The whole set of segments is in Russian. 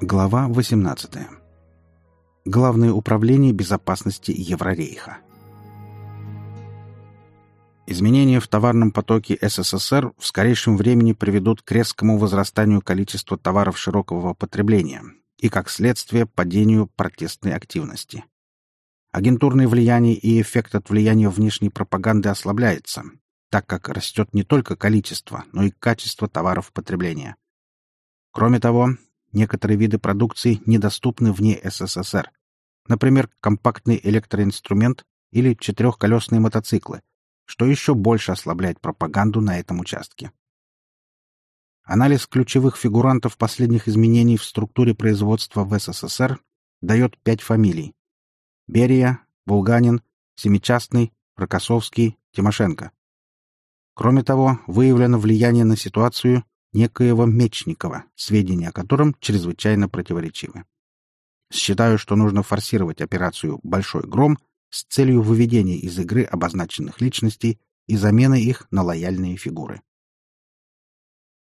Глава 18. Главное управление безопасности Еврорейха. Изменения в товарном потоке СССР в скорейшем времени приведут к резкому возрастанию количества товаров широкого потребления и, как следствие, падению протестной активности. Агентурное влияние и эффект от влияния внешней пропаганды ослабляется, так как растет не только количество, но и качество товаров потребления. Кроме того, некоторые виды продукции недоступны вне СССР. Например, компактный электроинструмент или четырехколесные мотоциклы, что еще больше ослабляет пропаганду на этом участке. Анализ ключевых фигурантов последних изменений в структуре производства в СССР дает пять фамилий. Берия, Булганин, Семичастный, Рокоссовский, Тимошенко. Кроме того, выявлено влияние на ситуацию некоего Мечникова, сведения о котором чрезвычайно противоречивы. Считаю, что нужно форсировать операцию «Большой гром» с целью выведения из игры обозначенных личностей и замены их на лояльные фигуры.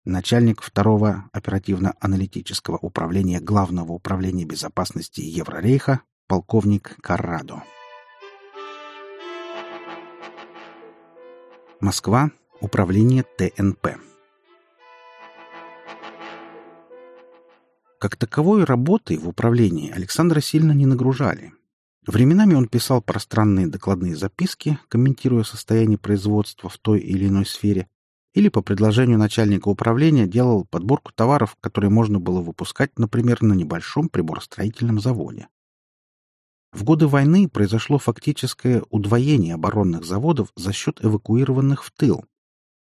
Начальник второго оперативно-аналитического управления Главного управления безопасности Еврорейха полковник Каррадо. Москва. Управление ТНП. Как таковой работой в управлении Александра сильно не нагружали. Временами он писал пространные докладные записки, комментируя состояние производства в той или иной сфере, или по предложению начальника управления делал подборку товаров, которые можно было выпускать, например, на небольшом приборостроительном заводе. В годы войны произошло фактическое удвоение оборонных заводов за счет эвакуированных в тыл.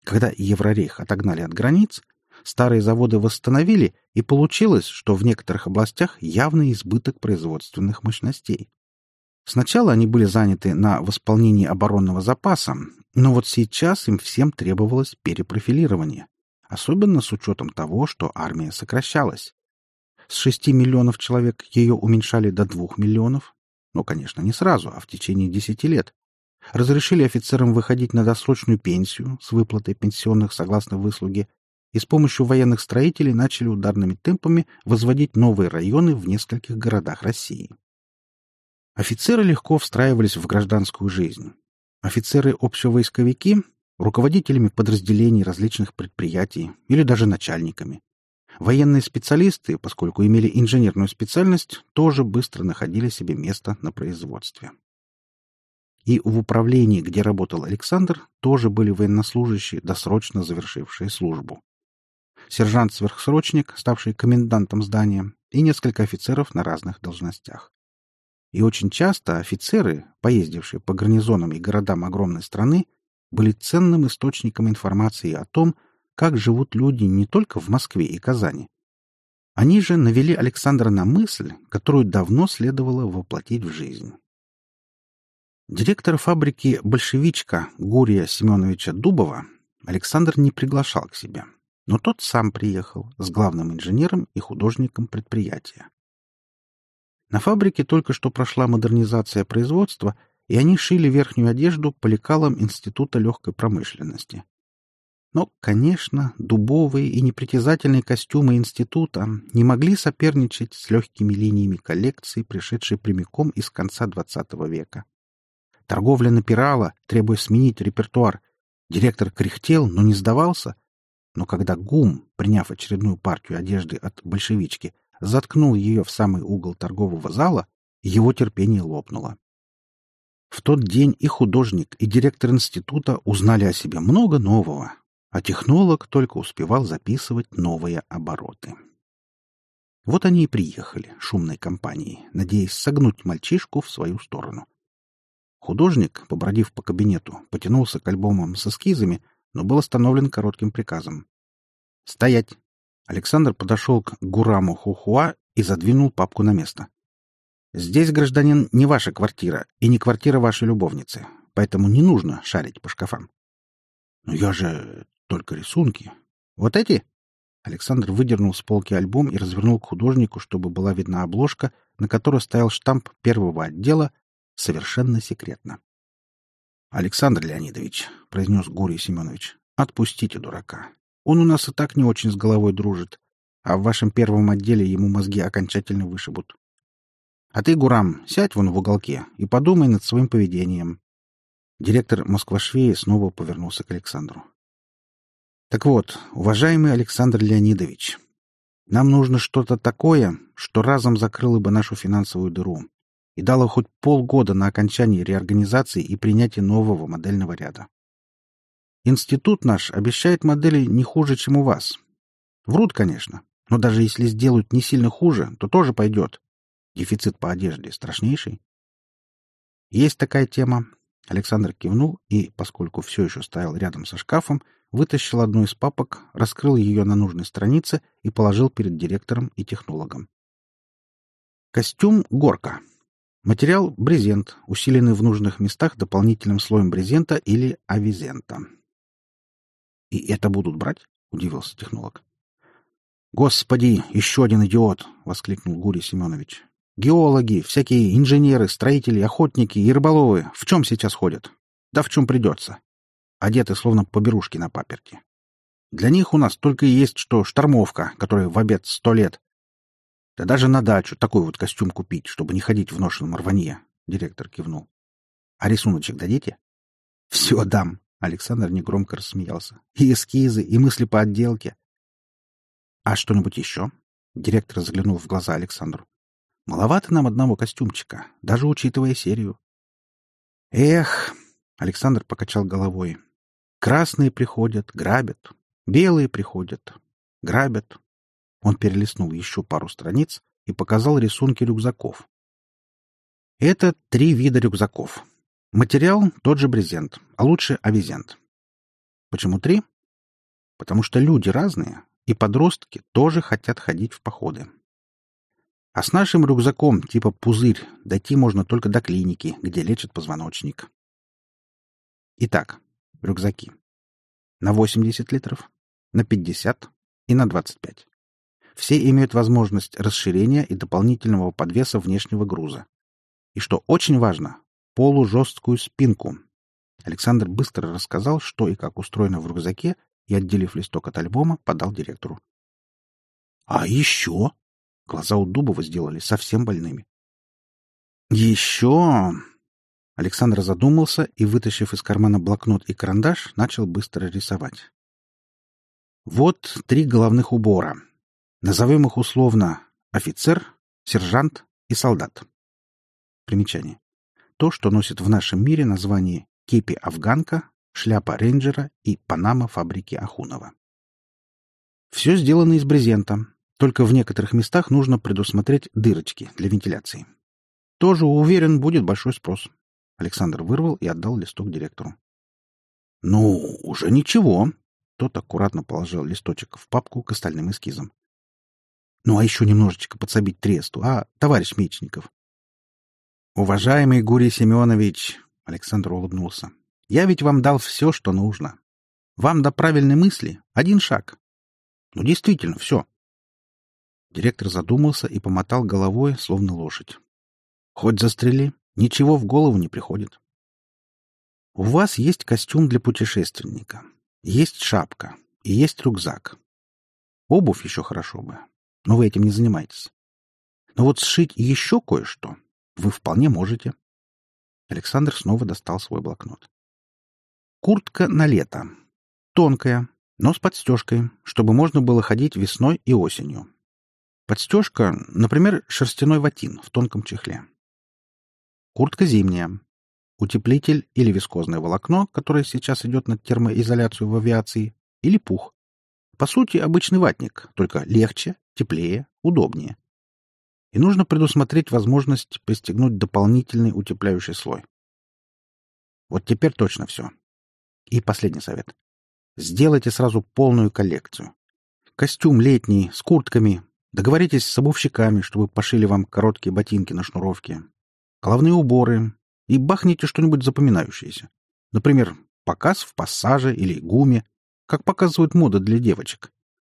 Когда Еврорейх отогнали от границ, старые заводы восстановили, и получилось, что в некоторых областях явный избыток производственных мощностей. Сначала они были заняты на восполнении оборонного запаса, но вот сейчас им всем требовалось перепрофилирование, особенно с учетом того, что армия сокращалась. С 6 миллионов человек ее уменьшали до 2 миллионов, ну, конечно, не сразу, а в течение десяти лет. Разрешили офицерам выходить на досрочную пенсию с выплатой пенсионных согласно выслуге и с помощью военных строителей начали ударными темпами возводить новые районы в нескольких городах России. Офицеры легко встраивались в гражданскую жизнь. Офицеры-общевойсковики — руководителями подразделений различных предприятий или даже начальниками. Военные специалисты, поскольку имели инженерную специальность, тоже быстро находили себе место на производстве. И в управлении, где работал Александр, тоже были военнослужащие, досрочно завершившие службу. Сержант-сверхсрочник, ставший комендантом здания, и несколько офицеров на разных должностях. И очень часто офицеры, поездившие по гарнизонам и городам огромной страны, были ценным источником информации о том, как живут люди не только в Москве и Казани. Они же навели Александра на мысль, которую давно следовало воплотить в жизнь. Директор фабрики «Большевичка» Гурия Семеновича Дубова Александр не приглашал к себе, но тот сам приехал с главным инженером и художником предприятия. На фабрике только что прошла модернизация производства, и они шили верхнюю одежду по лекалам Института легкой промышленности. Но, конечно, дубовые и непритязательные костюмы института не могли соперничать с легкими линиями коллекции, пришедшей прямиком из конца XX века. Торговля напирала, требуя сменить репертуар. Директор кряхтел, но не сдавался. Но когда ГУМ, приняв очередную партию одежды от большевички, заткнул ее в самый угол торгового зала, его терпение лопнуло. В тот день и художник, и директор института узнали о себе много нового, а технолог только успевал записывать новые обороты. Вот они и приехали, шумной компанией, надеясь согнуть мальчишку в свою сторону. Художник, побродив по кабинету, потянулся к альбомам с эскизами, но был остановлен коротким приказом. «Стоять!» Александр подошел к Гураму Хухуа и задвинул папку на место. «Здесь, гражданин, не ваша квартира и не квартира вашей любовницы, поэтому не нужно шарить по шкафам». «Но я же... Только рисунки. Вот эти? Александр выдернул с полки альбом и развернул к художнику, чтобы была видна обложка, на которой стоял штамп первого отдела «Совершенно секретно». «Александр Леонидович», — произнес Гурий Семенович, — «отпустите дурака. Он у нас и так не очень с головой дружит. а в вашем первом отделе ему мозги окончательно вышибут. А ты, Гурам, сядь вон в уголке и подумай над своим поведением. Директор Москвашвеи снова повернулся к Александру. Так вот, уважаемый Александр Леонидович, нам нужно что-то такое, что разом закрыло бы нашу финансовую дыру и дало хоть полгода на окончание реорганизации и принятие нового модельного ряда. Институт наш обещает модели не хуже, чем у вас. Врут, конечно, но даже если сделают не сильно хуже, то тоже пойдет. Дефицит по одежде страшнейший. Есть такая тема. Александр кивнул и, поскольку все еще стоял рядом со шкафом, вытащил одну из папок, раскрыл ее на нужной странице и положил перед директором и технологом. Костюм «Горка». Материал — брезент, усиленный в нужных местах дополнительным слоем брезента или авизента. «И это будут брать?» — удивился технолог. «Господи, еще один идиот!» — воскликнул Гурий Семенович. «Геологи, всякие инженеры, строители, охотники и рыболовы в чем сейчас ходят? Да в чем придется. Одеты словно поберушки на паперти. Для них у нас только и есть что штормовка, которая в обед сто лет, да даже на дачу такой вот костюм купить, чтобы не ходить в ношенном рванье. Директор кивнул. А рисуночек дадите? Все дам. Александр негромко рассмеялся. И эскизы, и мысли по отделке. А что-нибудь еще? Директор заглянул в глаза Александру. Маловато нам одного костюмчика, даже учитывая серию. Эх, Александр покачал головой. Красные приходят, грабят. Белые приходят, грабят. Он перелистнул еще пару страниц и показал рисунки рюкзаков. Это три вида рюкзаков. Материал — тот же брезент, а лучше авизент. Почему три? Потому что люди разные, и подростки тоже хотят ходить в походы. А с нашим рюкзаком типа пузырь дойти можно только до клиники, где лечат позвоночник. Итак, рюкзаки. На 80 литров, на 50 и на 25 все имеют возможность расширения и дополнительного подвеса внешнего груза. И что очень важно, полужесткую спинку. Александр быстро рассказал, что и как устроено в рюкзаке, и, отделив листок от альбома, подал директору. — А еще? Глаза у Дубова сделали совсем больными. — Еще? Александр задумался и, вытащив из кармана блокнот и карандаш, начал быстро рисовать. Вот три головных убора, Назовем их условно офицер, сержант и солдат. Примечание. То, что носит в нашем мире название кепи афганка, шляпа рейнджера и панама фабрики Ахунова. Все сделано из брезента, только в некоторых местах нужно предусмотреть дырочки для вентиляции. Тоже, уверен, будет большой спрос. Александр вырвал и отдал листок директору. «Ну, уже ничего». Тот аккуратно положил листочек в папку к остальным эскизам. Ну, а еще немножечко подсобить тресту, а, товарищ Мечников? Уважаемый Гурий Семенович, Александр улыбнулся, я ведь вам дал все, что нужно. Вам до правильной мысли один шаг. Ну, действительно, все. Директор задумался и помотал головой, словно лошадь. Хоть застрели, ничего в голову не приходит. У вас есть костюм для путешественника, есть шапка и есть рюкзак. Обувь еще хорошо бы, но вы этим не занимаетесь. Но вот сшить еще кое-что вы вполне можете. Александр снова достал свой блокнот. Куртка на лето. Тонкая, но с подстежкой, чтобы можно было ходить весной и осенью. Подстежка, например, шерстяной ватин в тонком чехле. Куртка зимняя. Утеплитель или вискозное волокно, которое сейчас идет на термоизоляцию в авиации, или пух. По сути, обычный ватник, только легче теплее, удобнее. И нужно предусмотреть возможность пристегнуть дополнительный утепляющий слой. Вот теперь точно все. И последний совет. Сделайте сразу полную коллекцию. Костюм летний, с куртками. Договоритесь с обувщиками, чтобы пошили вам короткие ботинки на шнуровке. Головные уборы. И бахните что-нибудь запоминающееся. Например, показ в пассаже или гуме, как показывают мода для девочек.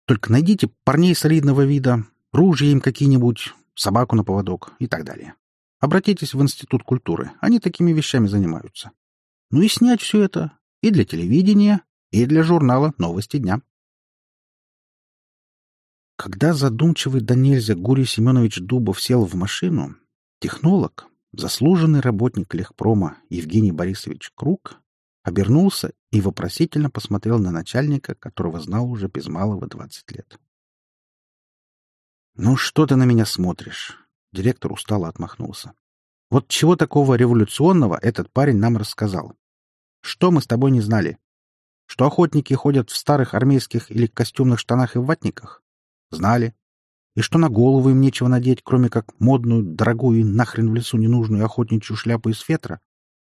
Только найдите парней солидного вида, ружья им какие-нибудь, собаку на поводок и так далее. Обратитесь в Институт культуры, они такими вещами занимаются. Ну и снять все это и для телевидения, и для журнала «Новости дня». Когда задумчивый да нельзя Гурий Семенович Дубов сел в машину, технолог, заслуженный работник Лехпрома Евгений Борисович Круг, обернулся и вопросительно посмотрел на начальника, которого знал уже без малого двадцать лет. «Ну что ты на меня смотришь?» Директор устало отмахнулся. «Вот чего такого революционного этот парень нам рассказал? Что мы с тобой не знали? Что охотники ходят в старых армейских или костюмных штанах и ватниках? Знали. И что на голову им нечего надеть, кроме как модную, дорогую и нахрен в лесу ненужную охотничью шляпу из фетра?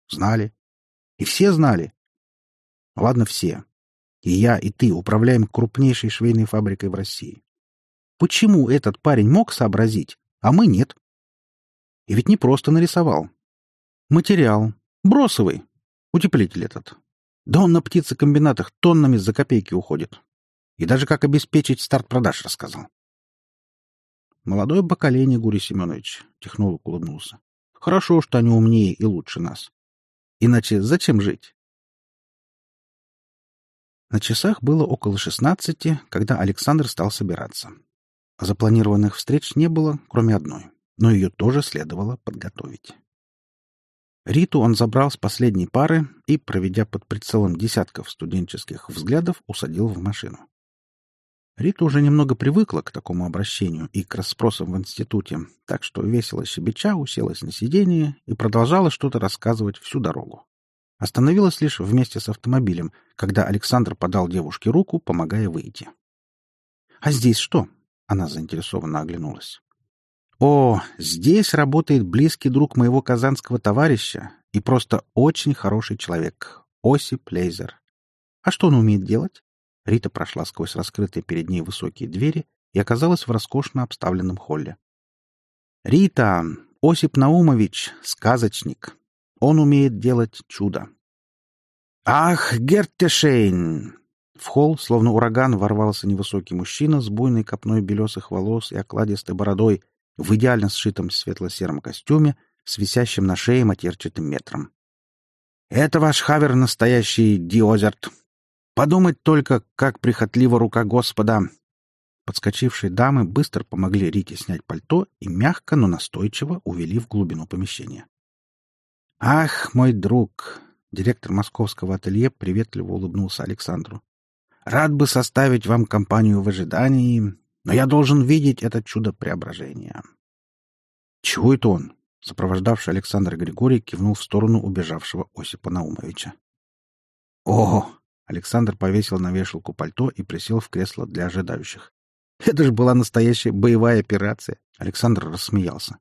Знали. И все знали. Ладно, все. И я, и ты управляем крупнейшей швейной фабрикой в России. Почему этот парень мог сообразить, а мы нет? И ведь не просто нарисовал. Материал. Бросовый. Утеплитель этот. Да он на птицекомбинатах тоннами за копейки уходит. И даже как обеспечить старт продаж рассказал. Молодое поколение, Гурий Семенович, технолог улыбнулся. Хорошо, что они умнее и лучше нас. Иначе зачем жить? На часах было около шестнадцати, когда Александр стал собираться. Запланированных встреч не было, кроме одной, но ее тоже следовало подготовить. Риту он забрал с последней пары и, проведя под прицелом десятков студенческих взглядов, усадил в машину. Рита уже немного привыкла к такому обращению и к расспросам в институте, так что весело щебеча уселась на сиденье и продолжала что-то рассказывать всю дорогу. Остановилась лишь вместе с автомобилем, когда Александр подал девушке руку, помогая выйти. «А здесь что?» Она заинтересованно оглянулась. «О, здесь работает близкий друг моего казанского товарища и просто очень хороший человек, Осип Лейзер. А что он умеет делать?» Рита прошла сквозь раскрытые перед ней высокие двери и оказалась в роскошно обставленном холле. «Рита! Осип Наумович — сказочник. Он умеет делать чудо». «Ах, Гертешейн! В холл, словно ураган, ворвался невысокий мужчина с буйной копной белесых волос и окладистой бородой в идеально сшитом светло-сером костюме с висящим на шее матерчатым метром. «Это ваш хавер настоящий Диозерт. Подумать только, как прихотлива рука Господа!» Подскочившие дамы быстро помогли Рите снять пальто и мягко, но настойчиво увели в глубину помещения. «Ах, мой друг!» Директор московского ателье приветливо улыбнулся Александру. Рад бы составить вам компанию в ожидании, но я должен видеть это чудо преображения. Чего это он? Сопровождавший Александр Григорий кивнул в сторону убежавшего Осипа Наумовича. О! Александр повесил на вешалку пальто и присел в кресло для ожидающих. Это же была настоящая боевая операция. Александр рассмеялся.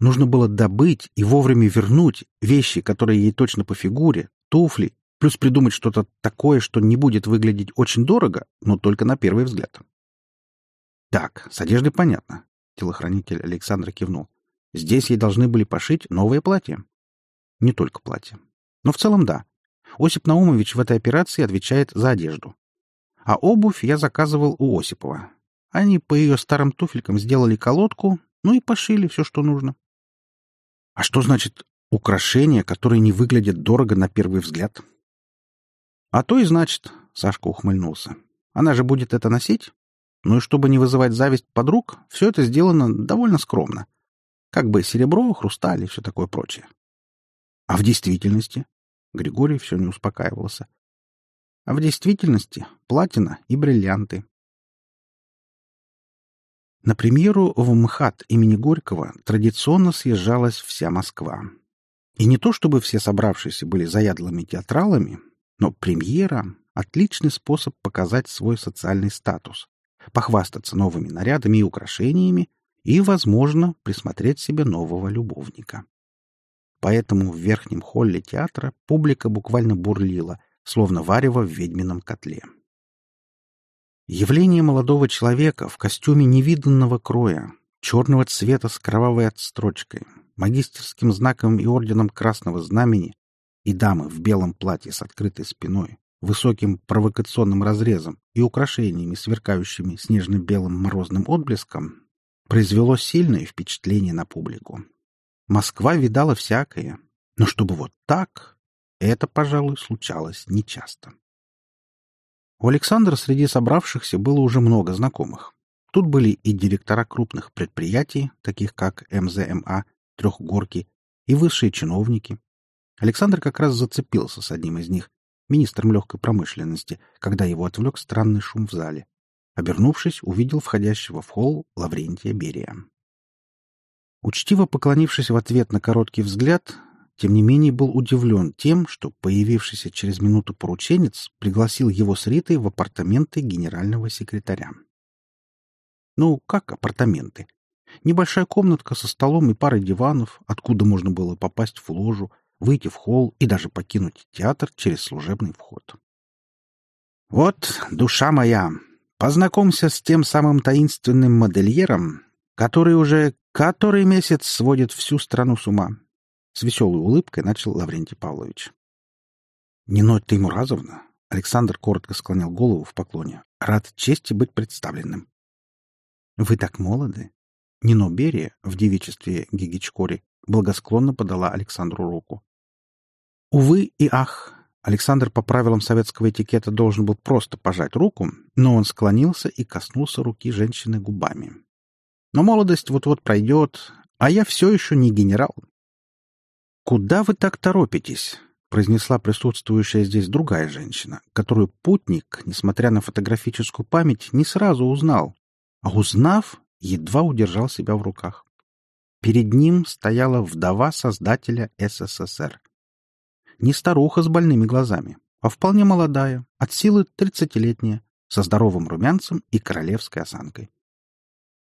Нужно было добыть и вовремя вернуть вещи, которые ей точно по фигуре, туфли Плюс придумать что-то такое, что не будет выглядеть очень дорого, но только на первый взгляд. Так, с одеждой понятно. Телохранитель Александра кивнул. Здесь ей должны были пошить новое платье. Не только платье. Но в целом да. Осип Наумович в этой операции отвечает за одежду. А обувь я заказывал у Осипова. Они по ее старым туфелькам сделали колодку, ну и пошили все, что нужно. А что значит украшения, которые не выглядят дорого на первый взгляд? А то и значит, Сашка ухмыльнулся. Она же будет это носить? Ну и чтобы не вызывать зависть подруг, все это сделано довольно скромно. Как бы серебро, хрусталь и все такое прочее. А в действительности? Григорий все не успокаивался. А в действительности платина и бриллианты. На премьеру в МХАТ имени Горького традиционно съезжалась вся Москва. И не то чтобы все собравшиеся были заядлыми театралами, но премьера — отличный способ показать свой социальный статус, похвастаться новыми нарядами и украшениями и, возможно, присмотреть себе нового любовника. Поэтому в верхнем холле театра публика буквально бурлила, словно варево в ведьмином котле. Явление молодого человека в костюме невиданного кроя, черного цвета с кровавой отстрочкой, магистерским знаком и орденом Красного Знамени и дамы в белом платье с открытой спиной, высоким провокационным разрезом и украшениями, сверкающими снежно-белым морозным отблеском, произвело сильное впечатление на публику. Москва видала всякое, но чтобы вот так, это, пожалуй, случалось нечасто. У Александра среди собравшихся было уже много знакомых. Тут были и директора крупных предприятий, таких как МЗМА, Трехгорки, и высшие чиновники. Александр как раз зацепился с одним из них, министром легкой промышленности, когда его отвлек странный шум в зале. Обернувшись, увидел входящего в холл Лаврентия Берия. Учтиво поклонившись в ответ на короткий взгляд, тем не менее был удивлен тем, что появившийся через минуту порученец пригласил его с Ритой в апартаменты генерального секретаря. Ну, как апартаменты? Небольшая комнатка со столом и парой диванов, откуда можно было попасть в ложу, выйти в холл и даже покинуть театр через служебный вход. «Вот, душа моя, познакомься с тем самым таинственным модельером, который уже который месяц сводит всю страну с ума», — с веселой улыбкой начал Лаврентий Павлович. «Нино Теймуразовна», — Александр коротко склонял голову в поклоне, — «рад чести быть представленным». «Вы так молоды!» Нино Берия в девичестве Гигичкори благосклонно подала Александру руку. Увы и ах! Александр по правилам советского этикета должен был просто пожать руку, но он склонился и коснулся руки женщины губами. Но молодость вот-вот пройдет, а я все еще не генерал. «Куда вы так торопитесь?» — произнесла присутствующая здесь другая женщина, которую путник, несмотря на фотографическую память, не сразу узнал, а узнав, едва удержал себя в руках. Перед ним стояла вдова создателя СССР. Не старуха с больными глазами, а вполне молодая, от силы тридцатилетняя, со здоровым румянцем и королевской осанкой.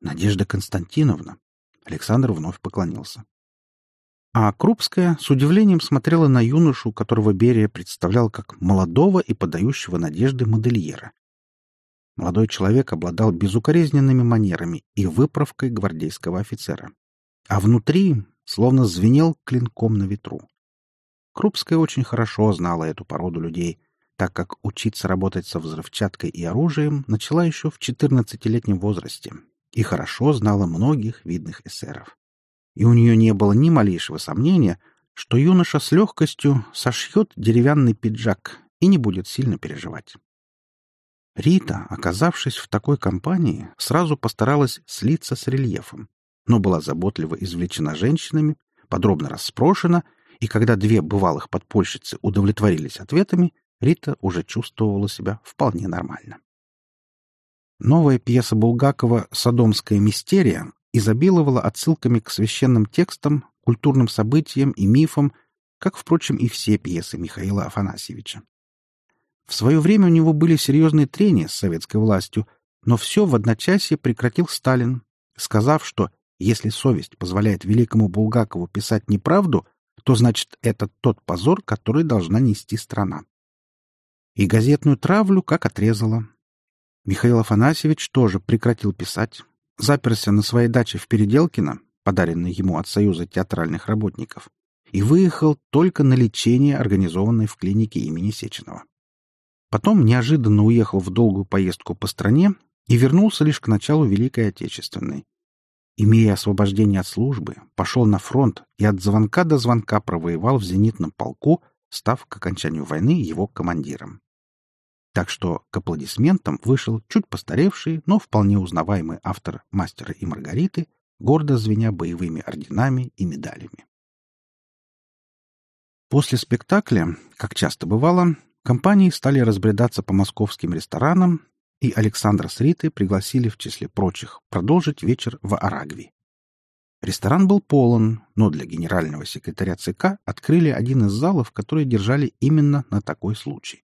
Надежда Константиновна. Александр вновь поклонился. А Крупская с удивлением смотрела на юношу, которого Берия представлял как молодого и подающего надежды модельера. Молодой человек обладал безукоризненными манерами и выправкой гвардейского офицера. А внутри словно звенел клинком на ветру. Крупская очень хорошо знала эту породу людей, так как учиться работать со взрывчаткой и оружием начала еще в 14-летнем возрасте и хорошо знала многих видных эсеров. И у нее не было ни малейшего сомнения, что юноша с легкостью сошьет деревянный пиджак и не будет сильно переживать. Рита, оказавшись в такой компании, сразу постаралась слиться с рельефом, но была заботливо извлечена женщинами, подробно расспрошена, и когда две бывалых подпольщицы удовлетворились ответами, Рита уже чувствовала себя вполне нормально. Новая пьеса Булгакова «Содомская мистерия» изобиловала отсылками к священным текстам, культурным событиям и мифам, как, впрочем, и все пьесы Михаила Афанасьевича. В свое время у него были серьезные трения с советской властью, но все в одночасье прекратил Сталин, сказав, что если совесть позволяет великому Булгакову писать неправду, то значит это тот позор, который должна нести страна. И газетную травлю как отрезала. Михаил Афанасьевич тоже прекратил писать, заперся на своей даче в Переделкино, подаренной ему от Союза театральных работников, и выехал только на лечение, организованное в клинике имени Сеченова. Потом неожиданно уехал в долгую поездку по стране и вернулся лишь к началу Великой Отечественной. Имея освобождение от службы, пошел на фронт и от звонка до звонка провоевал в зенитном полку, став к окончанию войны его командиром. Так что к аплодисментам вышел чуть постаревший, но вполне узнаваемый автор «Мастера и Маргариты», гордо звеня боевыми орденами и медалями. После спектакля, как часто бывало, Компании стали разбредаться по московским ресторанам, и Александра с Ритой пригласили в числе прочих продолжить вечер в Арагви. Ресторан был полон, но для генерального секретаря ЦК открыли один из залов, которые держали именно на такой случай.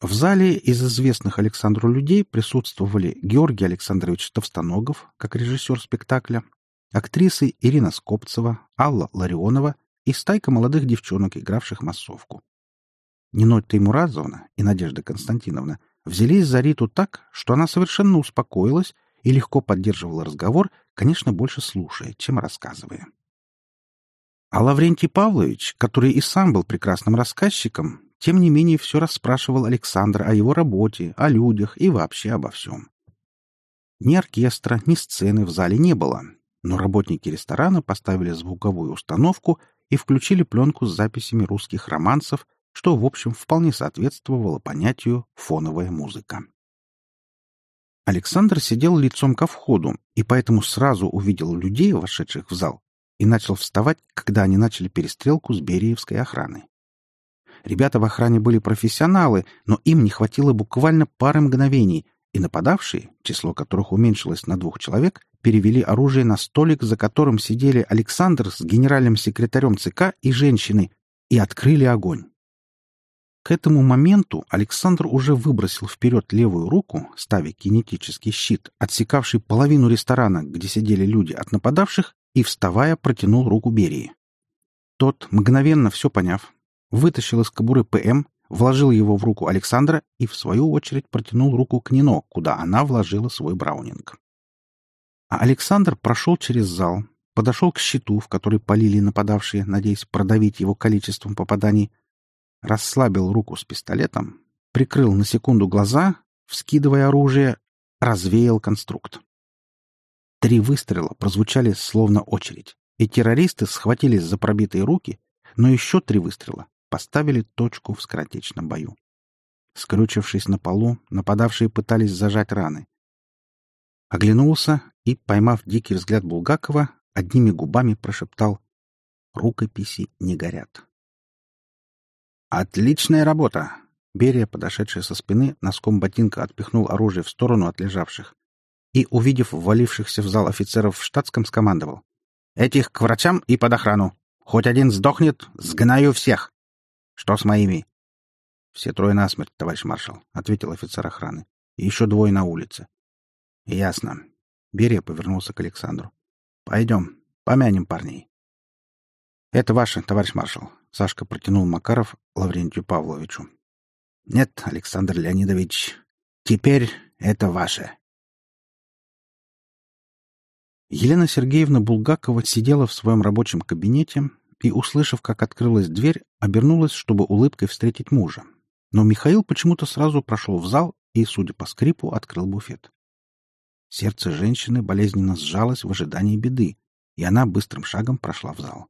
В зале из известных Александру людей присутствовали Георгий Александрович Товстоногов, как режиссер спектакля, актрисы Ирина Скопцева, Алла Ларионова и стайка молодых девчонок, игравших массовку. Нино Теймуразовна и Надежда Константиновна взялись за Риту так, что она совершенно успокоилась и легко поддерживала разговор, конечно, больше слушая, чем рассказывая. А Лаврентий Павлович, который и сам был прекрасным рассказчиком, тем не менее все расспрашивал Александра о его работе, о людях и вообще обо всем. Ни оркестра, ни сцены в зале не было, но работники ресторана поставили звуковую установку и включили пленку с записями русских романсов, что, в общем, вполне соответствовало понятию «фоновая музыка». Александр сидел лицом ко входу и поэтому сразу увидел людей, вошедших в зал, и начал вставать, когда они начали перестрелку с Бериевской охраной. Ребята в охране были профессионалы, но им не хватило буквально пары мгновений, и нападавшие, число которых уменьшилось на двух человек, перевели оружие на столик, за которым сидели Александр с генеральным секретарем ЦК и женщины, и открыли огонь. К этому моменту Александр уже выбросил вперед левую руку, ставя кинетический щит, отсекавший половину ресторана, где сидели люди от нападавших, и, вставая, протянул руку Берии. Тот, мгновенно все поняв, вытащил из кобуры ПМ, вложил его в руку Александра и, в свою очередь, протянул руку к Нино, куда она вложила свой браунинг. А Александр прошел через зал, подошел к щиту, в который полили нападавшие, надеясь продавить его количеством попаданий, расслабил руку с пистолетом, прикрыл на секунду глаза, вскидывая оружие, развеял конструкт. Три выстрела прозвучали словно очередь, и террористы схватились за пробитые руки, но еще три выстрела поставили точку в скоротечном бою. Скрючившись на полу, нападавшие пытались зажать раны. Оглянулся и, поймав дикий взгляд Булгакова, одними губами прошептал «Рукописи не горят». «Отличная работа!» Берия, подошедший со спины, носком ботинка отпихнул оружие в сторону от лежавших и, увидев ввалившихся в зал офицеров в штатском, скомандовал. «Этих к врачам и под охрану! Хоть один сдохнет, сгнаю всех!» «Что с моими?» «Все трое насмерть, товарищ маршал», — ответил офицер охраны. «И еще двое на улице». «Ясно». Берия повернулся к Александру. «Пойдем, помянем парней». «Это ваше, товарищ маршал», — Сашка протянул Макаров Лаврентию Павловичу. «Нет, Александр Леонидович, теперь это ваше». Елена Сергеевна Булгакова сидела в своем рабочем кабинете и, услышав, как открылась дверь, обернулась, чтобы улыбкой встретить мужа. Но Михаил почему-то сразу прошел в зал и, судя по скрипу, открыл буфет. Сердце женщины болезненно сжалось в ожидании беды, и она быстрым шагом прошла в зал.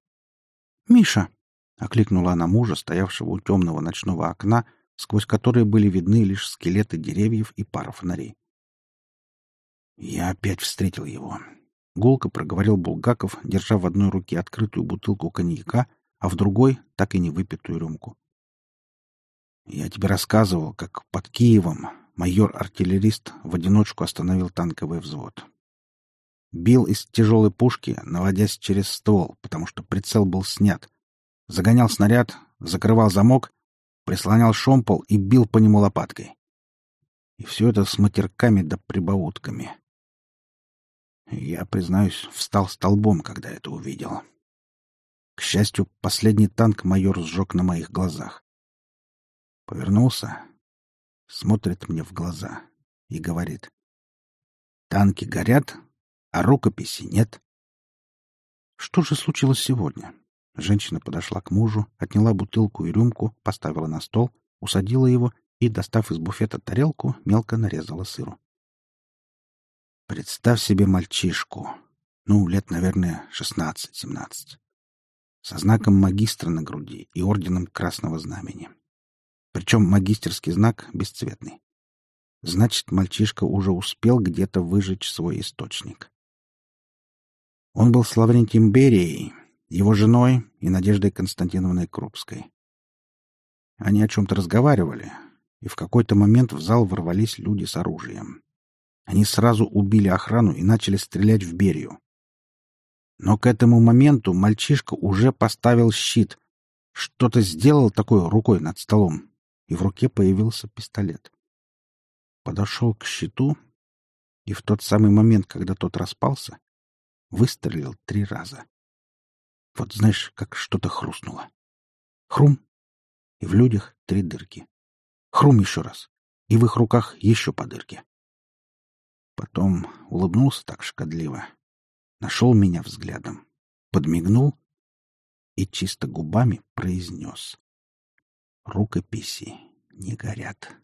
«Миша!» — окликнула она мужа, стоявшего у темного ночного окна, сквозь которое были видны лишь скелеты деревьев и пара фонарей. Я опять встретил его. Гулко проговорил Булгаков, держа в одной руке открытую бутылку коньяка, а в другой — так и не выпитую рюмку. «Я тебе рассказывал, как под Киевом майор-артиллерист в одиночку остановил танковый взвод. Бил из тяжелой пушки, наводясь через ствол, потому что прицел был снят. Загонял снаряд, закрывал замок, прислонял шомпол и бил по нему лопаткой. И все это с матерками да прибаутками. Я, признаюсь, встал столбом, когда это увидел. К счастью, последний танк майор сжег на моих глазах. Повернулся, смотрит мне в глаза и говорит. «Танки горят, а рукописи нет». Что же случилось сегодня? Женщина подошла к мужу, отняла бутылку и рюмку, поставила на стол, усадила его и, достав из буфета тарелку, мелко нарезала сыру. Представь себе мальчишку. Ну, лет, наверное, шестнадцать-семнадцать. Со знаком магистра на груди и орденом Красного Знамени. Причем магистерский знак бесцветный. Значит, мальчишка уже успел где-то выжечь свой источник. Он был с Лаврентием Берией, его женой и Надеждой Константиновной Крупской. Они о чем-то разговаривали, и в какой-то момент в зал ворвались люди с оружием. Они сразу убили охрану и начали стрелять в Берию. Но к этому моменту мальчишка уже поставил щит, что-то сделал такой рукой над столом, и в руке появился пистолет. Подошел к щиту, и в тот самый момент, когда тот распался, выстрелил три раза. Вот знаешь, как что-то хрустнуло. Хрум, и в людях три дырки. Хрум еще раз, и в их руках еще по дырке. Потом улыбнулся так шкодливо. Нашел меня взглядом, подмигнул и чисто губами произнес. Рукописи не горят.